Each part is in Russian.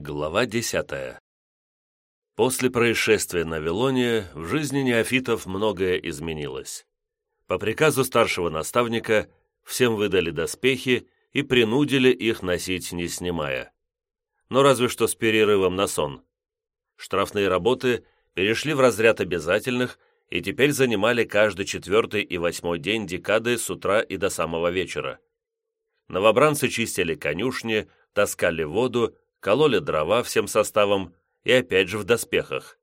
Глава десятая. После происшествия на Вилоне в жизни неофитов многое изменилось. По приказу старшего наставника всем выдали доспехи и принудили их носить не снимая. Но разве что с перерывом на сон. Штрафные работы перешли в разряд обязательных и теперь занимали каждый четвертый и восьмой день декады с утра и до самого вечера. Новобранцы чистили конюшни, таскали воду, кололи дрова всем составом и опять же в доспехах.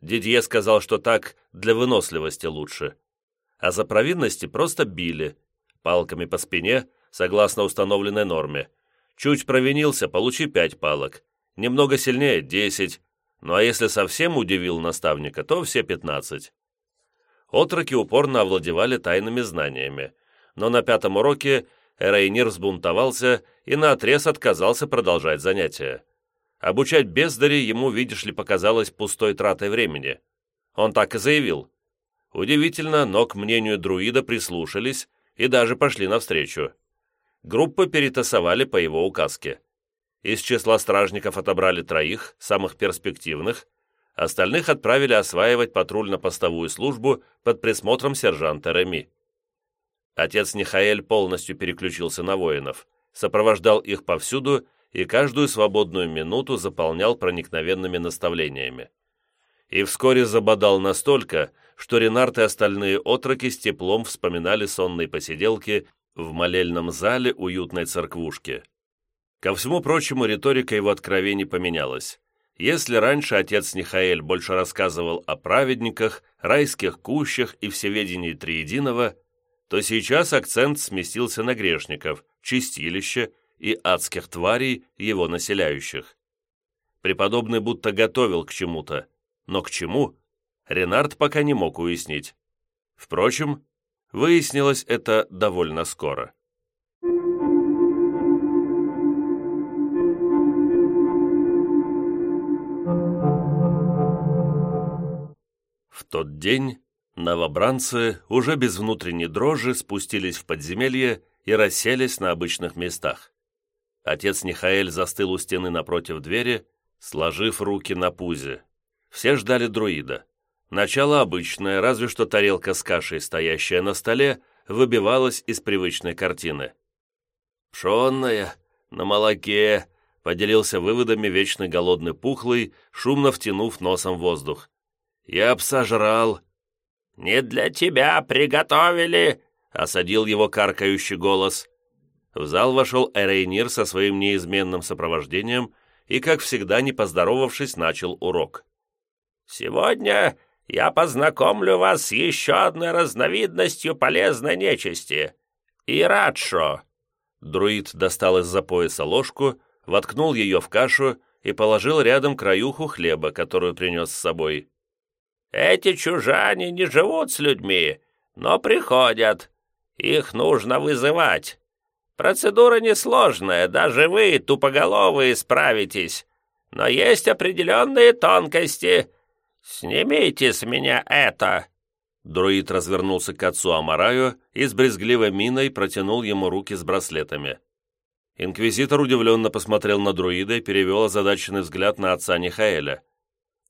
Дидье сказал, что так для выносливости лучше. А за провинности просто били, палками по спине, согласно установленной норме. Чуть провинился, получи пять палок. Немного сильнее – десять. Ну а если совсем удивил наставника, то все пятнадцать. Отроки упорно овладевали тайными знаниями, но на пятом уроке Рейнир взбунтовался и наотрез отказался продолжать занятия. Обучать бездари ему, видишь ли, показалось пустой тратой времени. Он так и заявил. Удивительно, но к мнению друида прислушались и даже пошли навстречу. Группы перетасовали по его указке. Из числа стражников отобрали троих, самых перспективных, остальных отправили осваивать патрульно-постовую службу под присмотром сержанта Реми. Отец Нихаэль полностью переключился на воинов, сопровождал их повсюду и каждую свободную минуту заполнял проникновенными наставлениями. И вскоре забодал настолько, что Ренарт и остальные отроки с теплом вспоминали сонные посиделки в молельном зале уютной церквушки. Ко всему прочему, риторика его откровений поменялась. Если раньше отец Нихаэль больше рассказывал о праведниках, райских кущах и всеведении Триединого, то сейчас акцент сместился на грешников, чистилище и адских тварей, его населяющих. Преподобный будто готовил к чему-то, но к чему, Ренард пока не мог уяснить. Впрочем, выяснилось это довольно скоро. В тот день Новобранцы уже без внутренней дрожи спустились в подземелье и расселись на обычных местах. Отец Нихаэль застыл у стены напротив двери, сложив руки на пузе. Все ждали друида. Начало обычное, разве что тарелка с кашей, стоящая на столе, выбивалась из привычной картины. «Пшенная, на молоке», — поделился выводами вечно голодный пухлый, шумно втянув носом воздух. «Я б сожрал, «Не для тебя приготовили!» — осадил его каркающий голос. В зал вошел Эрейнир со своим неизменным сопровождением и, как всегда, не поздоровавшись, начал урок. «Сегодня я познакомлю вас с еще одной разновидностью полезной нечисти — Ирадшо». Друид достал из-за пояса ложку, воткнул ее в кашу и положил рядом краюху хлеба, которую принес с собой. Эти чужане не живут с людьми, но приходят. Их нужно вызывать. Процедура несложная, даже вы, тупоголовые, справитесь. Но есть определенные тонкости. Снимите с меня это!» Друид развернулся к отцу Амараю и с брезгливой миной протянул ему руки с браслетами. Инквизитор удивленно посмотрел на друида и перевел озадаченный взгляд на отца Нихаэля.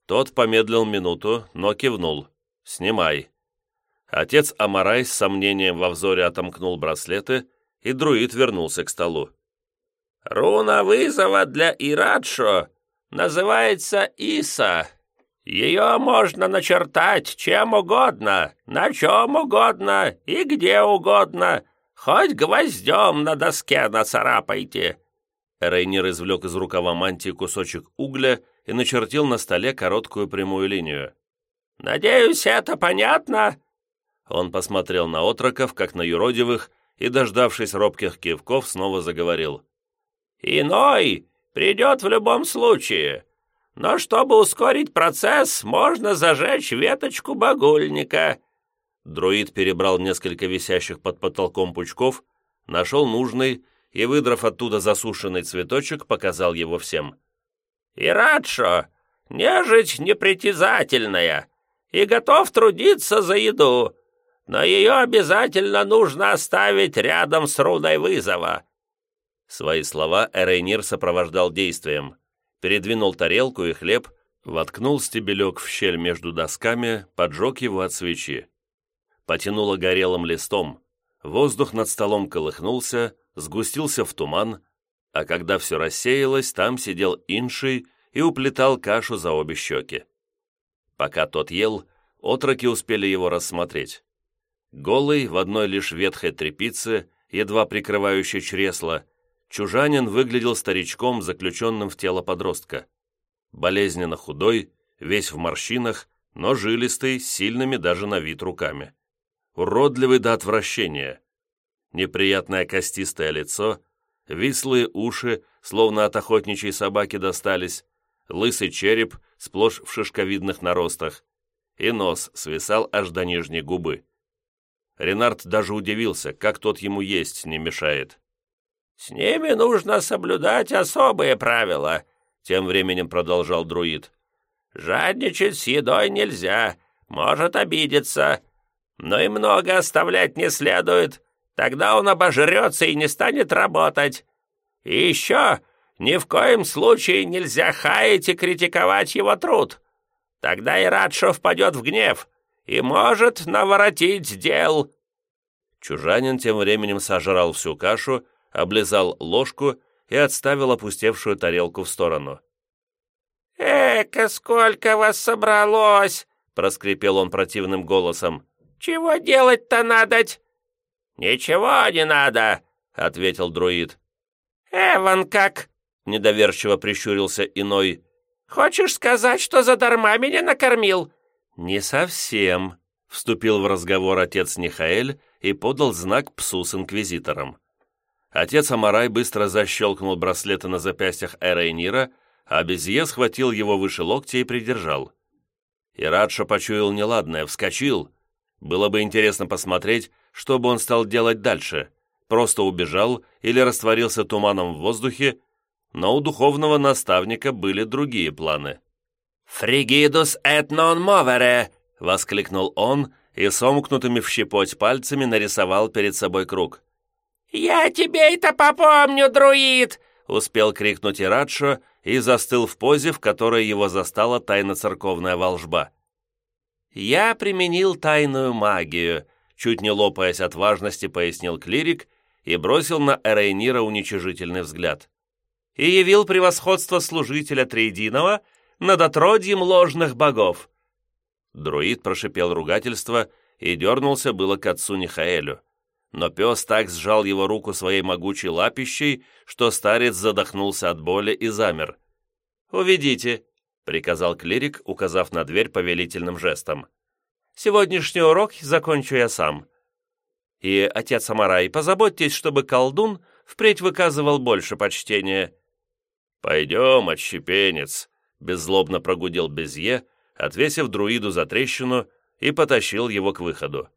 Тот помедлил минуту, но кивнул. «Снимай». Отец Амарай с сомнением во взоре отомкнул браслеты, и друид вернулся к столу. «Руна вызова для Ирадшо называется Иса. Ее можно начертать чем угодно, на чем угодно и где угодно, хоть гвоздем на доске нацарапайте». Рейнер извлек из рукава мантии кусочек угля и начертил на столе короткую прямую линию. «Надеюсь, это понятно?» Он посмотрел на отроков, как на юродивых, и, дождавшись робких кивков, снова заговорил. «Иной придет в любом случае, но чтобы ускорить процесс, можно зажечь веточку багульника». Друид перебрал несколько висящих под потолком пучков, нашел нужный и, выдрав оттуда засушенный цветочек, показал его всем. Ирадшо, нежить непритязательная и готов трудиться за еду, но ее обязательно нужно оставить рядом с руной вызова». Свои слова Эрейнир сопровождал действием. передвинул тарелку и хлеб, воткнул стебелек в щель между досками, поджег его от свечи. Потянуло горелым листом, воздух над столом колыхнулся, сгустился в туман, а когда все рассеялось, там сидел инший и уплетал кашу за обе щеки. Пока тот ел, отроки успели его рассмотреть. Голый, в одной лишь ветхой тряпице, едва прикрывающей чресло, чужанин выглядел старичком, заключенным в тело подростка. Болезненно худой, весь в морщинах, но жилистый, сильными даже на вид руками. Уродливый до отвращения. Неприятное костистое лицо, вислые уши, словно от охотничьей собаки достались, лысый череп, сплошь в шишковидных наростах, и нос свисал аж до нижней губы. Ренард даже удивился, как тот ему есть не мешает. «С ними нужно соблюдать особые правила», — тем временем продолжал друид. «Жадничать с едой нельзя, может обидеться, но и много оставлять не следует, тогда он обожрется и не станет работать. И еще ни в коем случае нельзя хаять и критиковать его труд. Тогда и Радшо впадет в гнев и может наворотить дел». Чужанин тем временем сожрал всю кашу, облизал ложку и отставил опустевшую тарелку в сторону. «Эка, сколько вас собралось!» — проскрипел он противным голосом. «Чего делать-то надоть?» «Ничего не надо!» — ответил друид. «Эван как?» — недоверчиво прищурился иной. «Хочешь сказать, что задарма меня накормил?» «Не совсем», — вступил в разговор отец Нихаэль и подал знак псу с инквизитором. Отец Амарай быстро защелкнул браслеты на запястьях Эрейнира, а Безье схватил его выше локтя и придержал. И Радша почуял неладное, вскочил. Было бы интересно посмотреть, что бы он стал делать дальше. Просто убежал или растворился туманом в воздухе, но у духовного наставника были другие планы. «Фригидус et non movere!» — воскликнул он и сомкнутыми в щепоть пальцами нарисовал перед собой круг. «Я тебе это попомню, друид!» — успел крикнуть Ирадшо и застыл в позе, в которой его застала тайно-церковная волжба. «Я применил тайную магию», — чуть не лопаясь от важности, пояснил клирик и бросил на Эрейнира уничижительный взгляд и явил превосходство служителя Триединого над отродьем ложных богов». Друид прошипел ругательство и дернулся было к отцу Нихаэлю. Но пес так сжал его руку своей могучей лапищей, что старец задохнулся от боли и замер. «Уведите», — приказал клирик, указав на дверь повелительным жестом. «Сегодняшний урок закончу я сам. И, отец Амарай, позаботьтесь, чтобы колдун впредь выказывал больше почтения. «Пойдем, отщепенец», — беззлобно прогудел Безье, отвесив друиду за трещину и потащил его к выходу.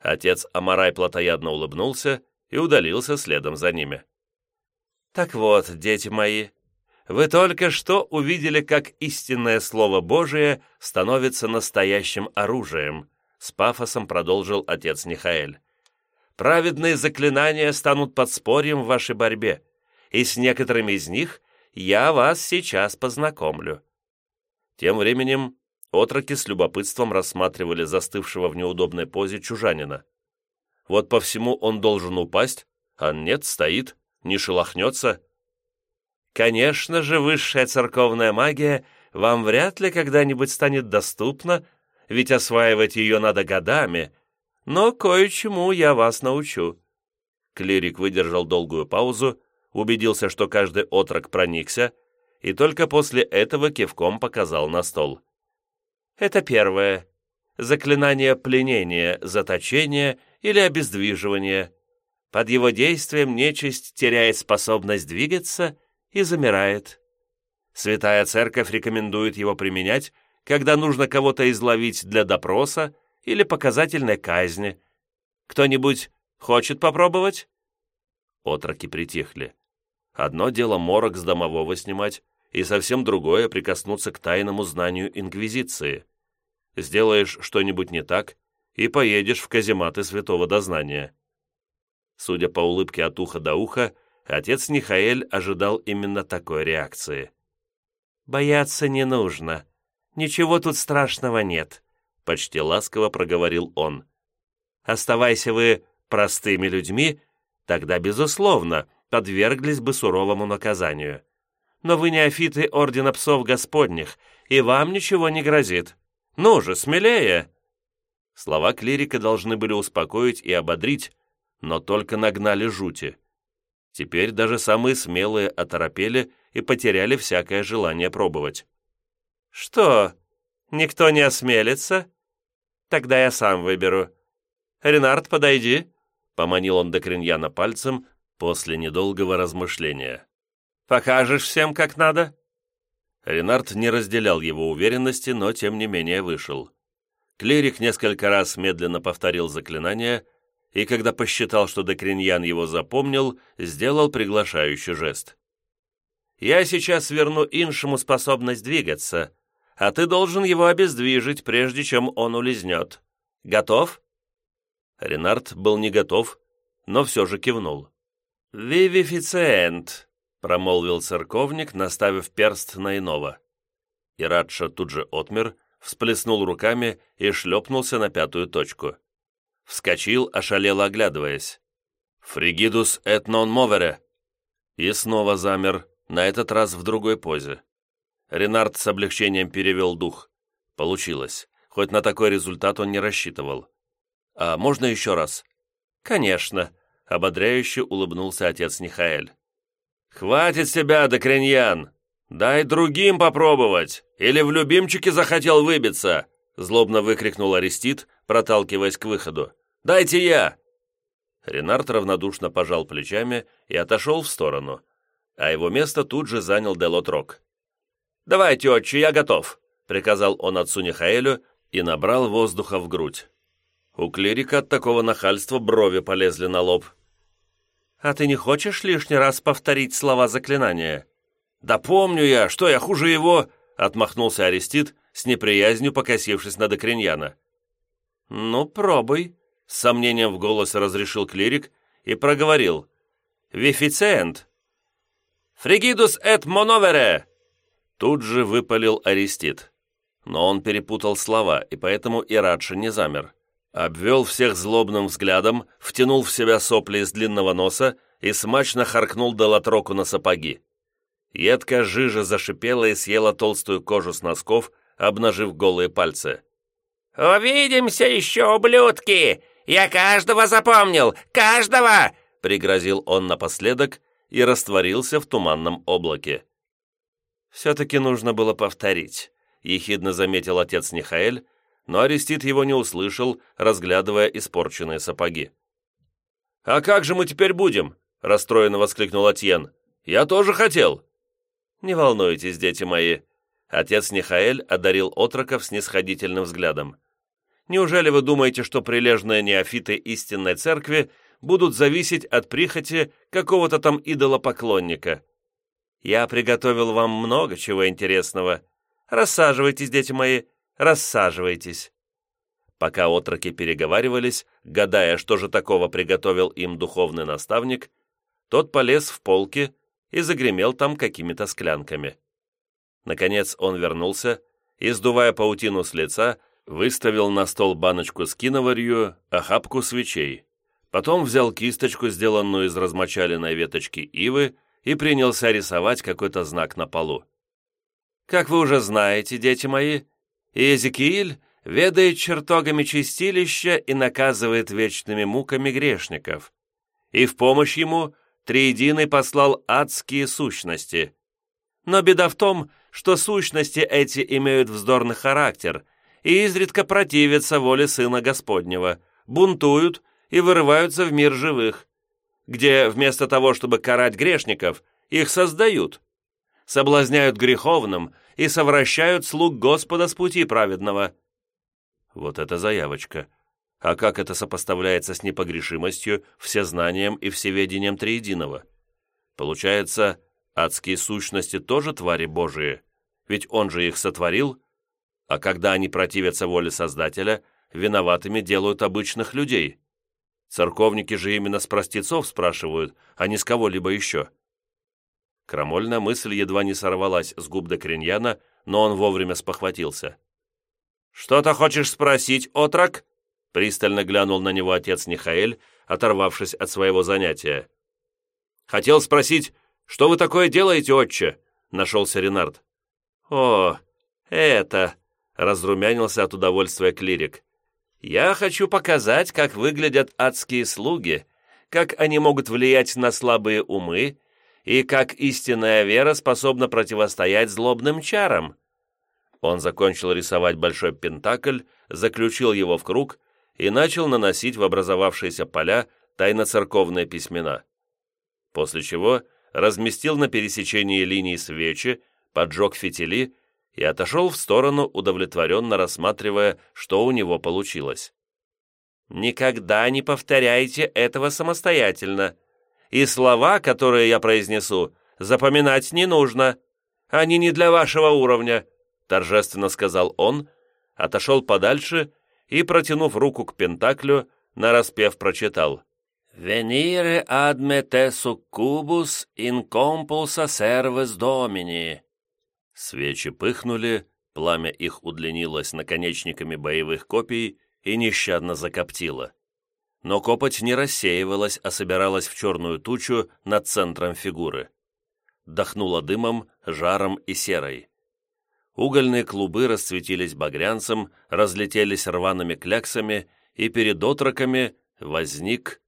Отец Амарай плотоядно улыбнулся и удалился следом за ними. «Так вот, дети мои, вы только что увидели, как истинное Слово Божие становится настоящим оружием», с пафосом продолжил отец Нихаэль. «Праведные заклинания станут подспорьем в вашей борьбе, и с некоторыми из них я вас сейчас познакомлю». Тем временем отроки с любопытством рассматривали застывшего в неудобной позе чужанина. Вот по всему он должен упасть, а нет, стоит, не шелохнется. Конечно же, высшая церковная магия вам вряд ли когда-нибудь станет доступна, ведь осваивать ее надо годами, но кое-чему я вас научу». Клирик выдержал долгую паузу, убедился, что каждый отрок проникся, и только после этого кивком показал на стол. Это первое. Заклинание пленения, заточения или обездвиживания. Под его действием нечисть теряет способность двигаться и замирает. Святая Церковь рекомендует его применять, когда нужно кого-то изловить для допроса или показательной казни. Кто-нибудь хочет попробовать?» Отроки притихли. Одно дело морок с домового снимать, и совсем другое прикоснуться к тайному знанию Инквизиции. Сделаешь что-нибудь не так, и поедешь в казематы святого дознания. Судя по улыбке от уха до уха, отец Нихаэль ожидал именно такой реакции. «Бояться не нужно. Ничего тут страшного нет», — почти ласково проговорил он. «Оставайся вы простыми людьми, тогда, безусловно, подверглись бы суровому наказанию. Но вы неофиты Ордена Псов Господних, и вам ничего не грозит. Ну же, смелее!» Слова клирика должны были успокоить и ободрить, но только нагнали жути. Теперь даже самые смелые оторопели и потеряли всякое желание пробовать. «Что, никто не осмелится? Тогда я сам выберу. Ренард, подойди!» Поманил он Докриньяна пальцем после недолгого размышления. «Покажешь всем, как надо?» Ренард не разделял его уверенности, но тем не менее вышел. Клирик несколько раз медленно повторил заклинание, и когда посчитал, что Декриньян его запомнил, сделал приглашающий жест. «Я сейчас верну Иншему способность двигаться, а ты должен его обездвижить, прежде чем он улизнет. Готов?» Ренард был не готов, но все же кивнул. «Вивифициент», — промолвил церковник, наставив перст на иного. Ирадша тут же отмер, всплеснул руками и шлепнулся на пятую точку. Вскочил, ошалело оглядываясь. «Фригидус et non movere!» И снова замер, на этот раз в другой позе. Ренард с облегчением перевел дух. Получилось. Хоть на такой результат он не рассчитывал. «А можно еще раз?» «Конечно», — ободряюще улыбнулся отец Нихаэль. «Хватит себя, Докриньян! Дай другим попробовать! Или в любимчике захотел выбиться!» Злобно выкрикнул Арестит, проталкиваясь к выходу. «Дайте я!» Ренард равнодушно пожал плечами и отошел в сторону, а его место тут же занял Делотрок. «Давайте, отче, я готов!» — приказал он отцу Нихаэлю и набрал воздуха в грудь. У клирика от такого нахальства брови полезли на лоб. «А ты не хочешь лишний раз повторить слова заклинания?» «Да помню я, что я хуже его!» — отмахнулся Арестит, с неприязнью покосившись на Докриньяна. «Ну, пробуй», — с сомнением в голосе разрешил клирик и проговорил. «Вифициент». «Фригидус эт моновере!» Тут же выпалил Аристид. Но он перепутал слова, и поэтому и Радши не замер. Обвел всех злобным взглядом, втянул в себя сопли из длинного носа и смачно харкнул Долотроку на сапоги. Едкая жижа зашипела и съела толстую кожу с носков, обнажив голые пальцы. «Увидимся еще, ублюдки! Я каждого запомнил! Каждого!» пригрозил он напоследок и растворился в туманном облаке. «Все-таки нужно было повторить», — ехидно заметил отец Нихаэль, но Арестит его не услышал, разглядывая испорченные сапоги. «А как же мы теперь будем?» — расстроенно воскликнул Атьен. «Я тоже хотел!» «Не волнуйтесь, дети мои!» Отец Нихаэль одарил отроков снисходительным взглядом. Неужели вы думаете, что прилежные неофиты истинной церкви будут зависеть от прихоти какого-то там идолопоклонника? Я приготовил вам много чего интересного. Рассаживайтесь, дети мои, рассаживайтесь». Пока отроки переговаривались, гадая, что же такого приготовил им духовный наставник, тот полез в полки и загремел там какими-то склянками. Наконец он вернулся и, сдувая паутину с лица, выставил на стол баночку с киноварью, охапку свечей. Потом взял кисточку, сделанную из размочаленной веточки ивы, и принялся рисовать какой-то знак на полу. «Как вы уже знаете, дети мои, Иезекииль ведает чертогами чистилища и наказывает вечными муками грешников. И в помощь ему Триединый послал адские сущности. Но беда в том, что сущности эти имеют вздорный характер и изредка противятся воле Сына Господнего, бунтуют и вырываются в мир живых, где вместо того, чтобы карать грешников, их создают, соблазняют греховным и совращают слуг Господа с пути праведного. Вот это заявочка. А как это сопоставляется с непогрешимостью, всезнанием и всеведением Триединого? Получается, адские сущности тоже твари Божии, ведь Он же их сотворил, а когда они противятся воле Создателя, виноватыми делают обычных людей. Церковники же именно с простецов спрашивают, а не с кого-либо еще. Крамольная мысль едва не сорвалась с губ Докриньяна, но он вовремя спохватился. «Что-то хочешь спросить, отрок?» Пристально глянул на него отец Нихаэль, оторвавшись от своего занятия. «Хотел спросить, что вы такое делаете, отче?» Нашелся Ренард. «О, это...» Разрумянился от удовольствия клирик. «Я хочу показать, как выглядят адские слуги, как они могут влиять на слабые умы и как истинная вера способна противостоять злобным чарам». Он закончил рисовать большой пентакль, заключил его в круг и начал наносить в образовавшиеся поля тайно-церковные письмена. После чего разместил на пересечении линий свечи, поджег фитили и отошел в сторону, удовлетворенно рассматривая, что у него получилось. «Никогда не повторяйте этого самостоятельно, и слова, которые я произнесу, запоминать не нужно. Они не для вашего уровня», торжественно сказал он, отошел подальше и, протянув руку к Пентаклю, нараспев прочитал «Venire ad me te succubus in compulsa servis domini». Свечи пыхнули, пламя их удлинилось наконечниками боевых копий и нещадно закоптило. Но копоть не рассеивалась, а собиралась в черную тучу над центром фигуры. Дохнуло дымом, жаром и серой. Угольные клубы расцветились багрянцем, разлетелись рваными кляксами, и перед отроками возник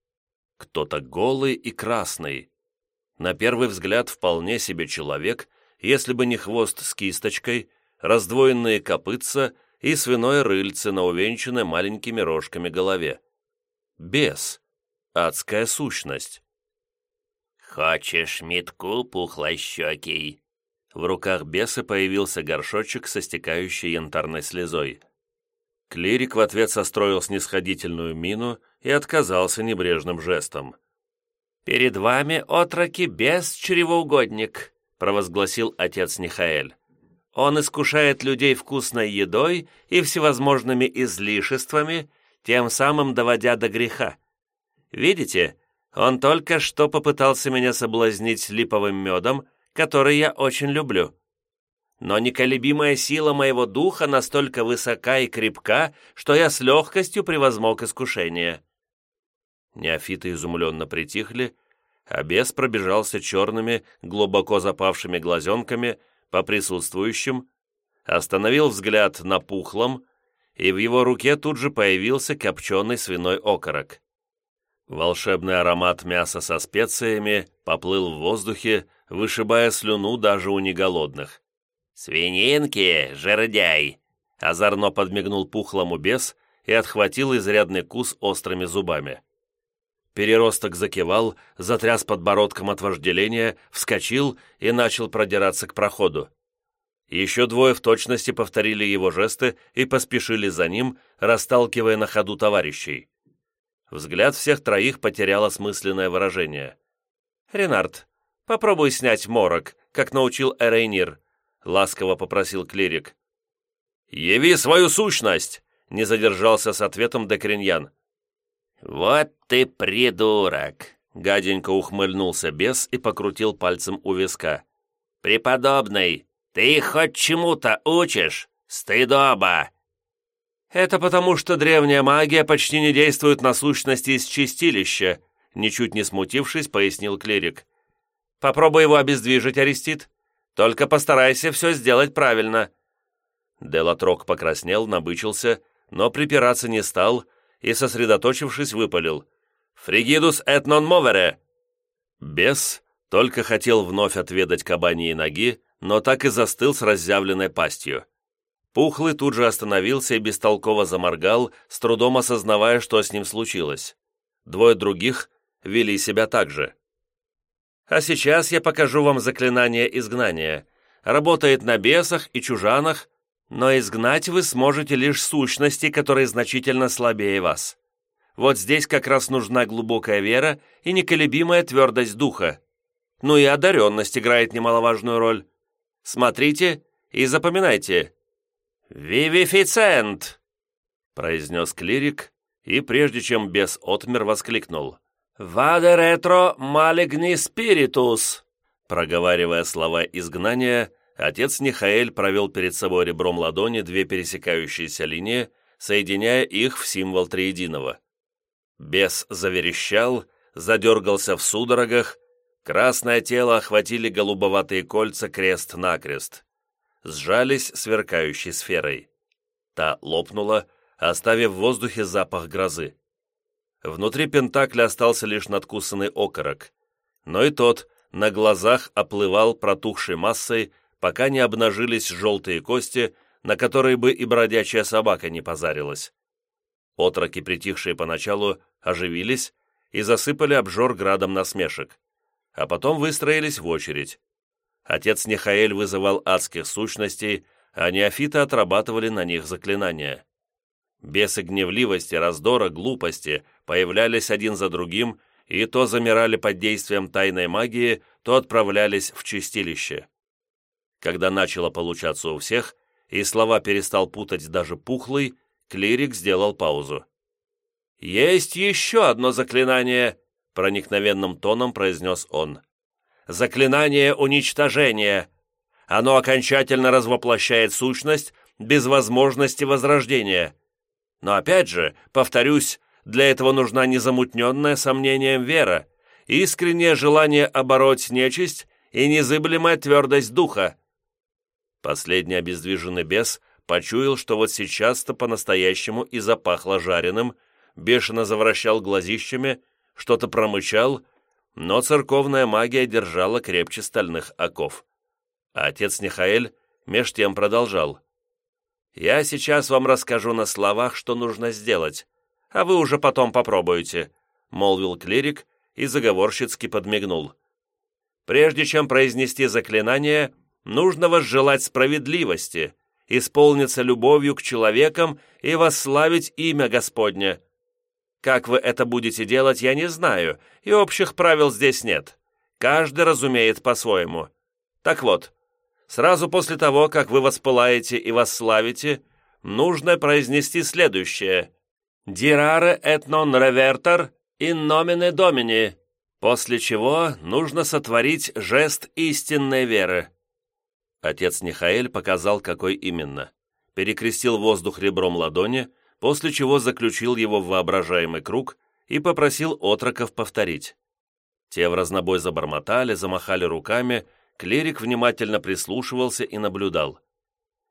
кто-то голый и красный. На первый взгляд вполне себе человек, если бы не хвост с кисточкой, раздвоенные копытца и свиное рыльце на увенчанной маленькими рожками голове. Бес. Адская сущность. «Хочешь метку, пухлощекий?» В руках беса появился горшочек со стекающей янтарной слезой. Клирик в ответ состроил снисходительную мину и отказался небрежным жестом. «Перед вами, отроки, без чревоугодник», — провозгласил отец Нихаэль. «Он искушает людей вкусной едой и всевозможными излишествами, тем самым доводя до греха. Видите, он только что попытался меня соблазнить липовым медом, который я очень люблю. Но неколебимая сила моего духа настолько высока и крепка, что я с легкостью превозмог искушение». Неофиты изумленно притихли, а бес пробежался черными, глубоко запавшими глазенками по присутствующим, остановил взгляд на пухлом, и в его руке тут же появился копченый свиной окорок. Волшебный аромат мяса со специями поплыл в воздухе, вышибая слюну даже у неголодных. «Свининки, жердяй!» Озорно подмигнул пухлому бес и отхватил изрядный кус острыми зубами. Переросток закивал, затряс подбородком от вожделения, вскочил и начал продираться к проходу. Еще двое в точности повторили его жесты и поспешили за ним, расталкивая на ходу товарищей. Взгляд всех троих потерял осмысленное выражение. «Ренард, Попробуй снять морок, как научил Эрейнир», — ласково попросил клирик. «Яви свою сущность!» — не задержался с ответом Декриньян. «Вот ты придурок!» — гаденько ухмыльнулся бес и покрутил пальцем у виска. «Преподобный, ты хоть чему-то учишь? Стыдоба!» «Это потому, что древняя магия почти не действует на сущности из чистилища», ничуть не смутившись, пояснил клирик. Попробуй его обездвижить, Арестит. Только постарайся все сделать правильно». Делатрок покраснел, набычился, но припираться не стал и, сосредоточившись, выпалил. «Фригидус et non movere!» Бес только хотел вновь отведать кабаньи ноги, но так и застыл с разъявленной пастью. Пухлый тут же остановился и бестолково заморгал, с трудом осознавая, что с ним случилось. Двое других вели себя так же. А сейчас я покажу вам заклинание изгнания. Работает на бесах и чужанах, но изгнать вы сможете лишь сущности, которые значительно слабее вас. Вот здесь как раз нужна глубокая вера и неколебимая твердость духа. Ну и одаренность играет немаловажную роль. Смотрите и запоминайте. «Вивифицент!» произнес клирик, и прежде чем бес отмер, воскликнул. «Ваде ретро малигни спиритус!» Проговаривая слова изгнания, отец Нихаэль провел перед собой ребром ладони две пересекающиеся линии, соединяя их в символ триединого. Бес заверещал, задергался в судорогах, красное тело охватили голубоватые кольца крест-накрест. Сжались сверкающей сферой. Та лопнула, оставив в воздухе запах грозы. Внутри Пентакля остался лишь надкусанный окорок, но и тот на глазах оплывал протухшей массой, пока не обнажились желтые кости, на которые бы и бродячая собака не позарилась. Отроки, притихшие поначалу, оживились и засыпали обжор градом насмешек, а потом выстроились в очередь. Отец Нехаэль вызывал адских сущностей, а неофиты отрабатывали на них заклинания. Бесы гневливости, раздора, глупости появлялись один за другим и то замирали под действием тайной магии, то отправлялись в чистилище. Когда начало получаться у всех, и слова перестал путать даже пухлый, клирик сделал паузу. «Есть еще одно заклинание», — проникновенным тоном произнес он. «Заклинание уничтожения. Оно окончательно развоплощает сущность без возможности возрождения. Но опять же, повторюсь, для этого нужна незамутненная сомнением вера, искреннее желание обороть нечисть и незыблемая твердость духа. Последний обездвиженный бес почуял, что вот сейчас-то по-настоящему и запахло жареным, бешено завращал глазищами, что-то промычал, но церковная магия держала крепче стальных оков. А отец Нихаэль меж тем продолжал. «Я сейчас вам расскажу на словах, что нужно сделать, а вы уже потом попробуете», — молвил клирик и заговорщицки подмигнул. «Прежде чем произнести заклинание, нужно возжелать справедливости, исполниться любовью к человекам и восславить имя Господне. Как вы это будете делать, я не знаю, и общих правил здесь нет. Каждый разумеет по-своему. Так вот, сразу после того, как вы воспылаете и восславите, нужно произнести следующее. «Дираре et non reverter in nomine domini», после чего нужно сотворить жест истинной веры. Отец Нихаэль показал, какой именно. Перекрестил воздух ребром ладони, после чего заключил его в воображаемый круг и попросил отроков повторить. Те в разнобой забормотали, замахали руками, клирик внимательно прислушивался и наблюдал.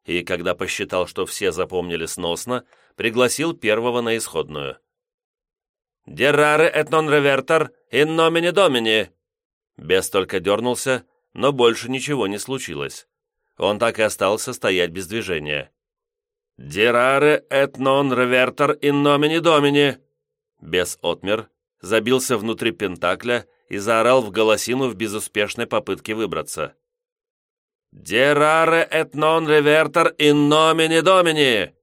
И когда посчитал, что все запомнили сносно, пригласил первого на исходную. «Дерраре et non reverter in nomine domini!» Бес только дернулся, но больше ничего не случилось. Он так и остался стоять без движения. «Дираре et non reverter in nomine domini!» Бес отмер, забился внутри Пентакля и заорал в голосину в безуспешной попытке выбраться. «Дираре et non reverter in nomine domini!»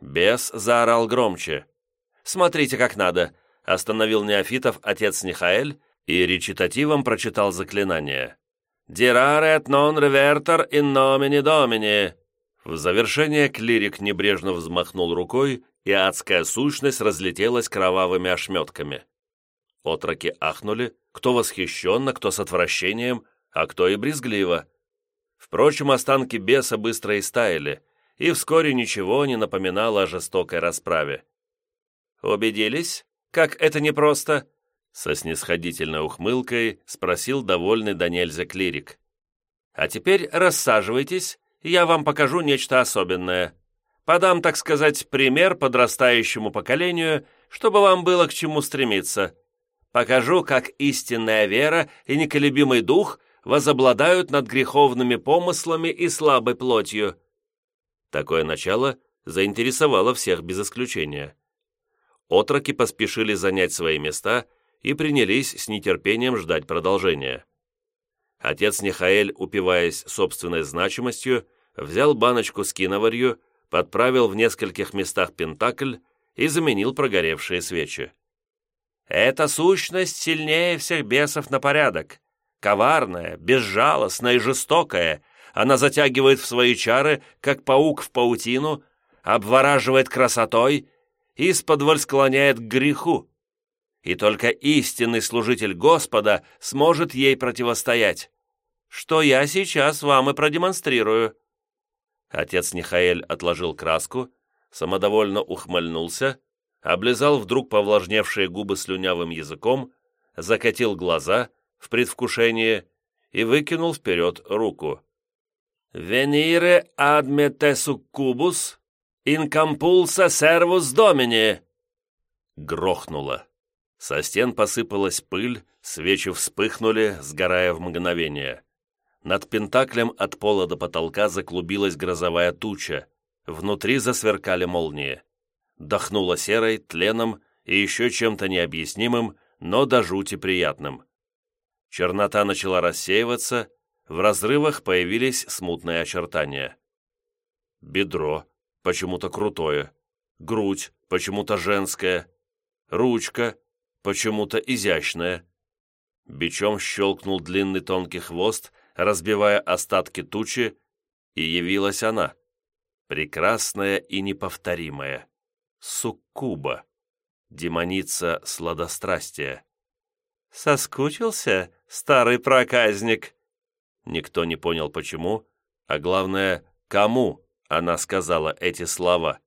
Бес заорал громче. «Смотрите, как надо!» Остановил неофитов отец Нихаэль и речитативом прочитал заклинание. «Дираре et non reverter in nomine domini!» В завершение клирик небрежно взмахнул рукой, и адская сущность разлетелась кровавыми ошметками. Отроки ахнули, кто восхищенно, кто с отвращением, а кто и брезгливо. Впрочем, останки беса быстро истаяли, и вскоре ничего не напоминало о жестокой расправе. «Убедились, как это непросто?» Со снисходительной ухмылкой спросил довольный до нельзя клирик. «А теперь рассаживайтесь, я вам покажу нечто особенное. Подам, так сказать, пример подрастающему поколению, чтобы вам было к чему стремиться. Покажу, как истинная вера и неколебимый дух возобладают над греховными помыслами и слабой плотью. Такое начало заинтересовало всех без исключения. Отроки поспешили занять свои места и принялись с нетерпением ждать продолжения. Отец Нехаэль, упиваясь собственной значимостью, взял баночку с киноварью, подправил в нескольких местах пентакль и заменил прогоревшие свечи. «Эта сущность сильнее всех бесов на порядок. Коварная, безжалостная и жестокая, она затягивает в свои чары, как паук в паутину, обвораживает красотой и исподволь склоняет к греху. И только истинный служитель Господа сможет ей противостоять. Что я сейчас вам и продемонстрирую». Отец Нихаэль отложил краску, самодовольно ухмыльнулся, облизал вдруг повлажневшие губы слюнявым языком, закатил глаза в предвкушении и выкинул вперед руку. «Венире адмете суккубус, инкампулса сервус домини!» Грохнуло. Со стен посыпалась пыль, свечи вспыхнули, сгорая в мгновение. Над пентаклем от пола до потолка заклубилась грозовая туча. Внутри засверкали молнии. Дохнуло серой, тленом и еще чем-то необъяснимым, но до жути приятным. Чернота начала рассеиваться, в разрывах появились смутные очертания. Бедро, почему-то крутое, грудь, почему-то женская, ручка, почему-то изящная. Бичом щелкнул длинный тонкий хвост, разбивая остатки тучи, и явилась она, прекрасная и неповторимая, суккуба, демоница сладострастия. «Соскучился, старый проказник?» Никто не понял, почему, а главное, кому она сказала эти слова.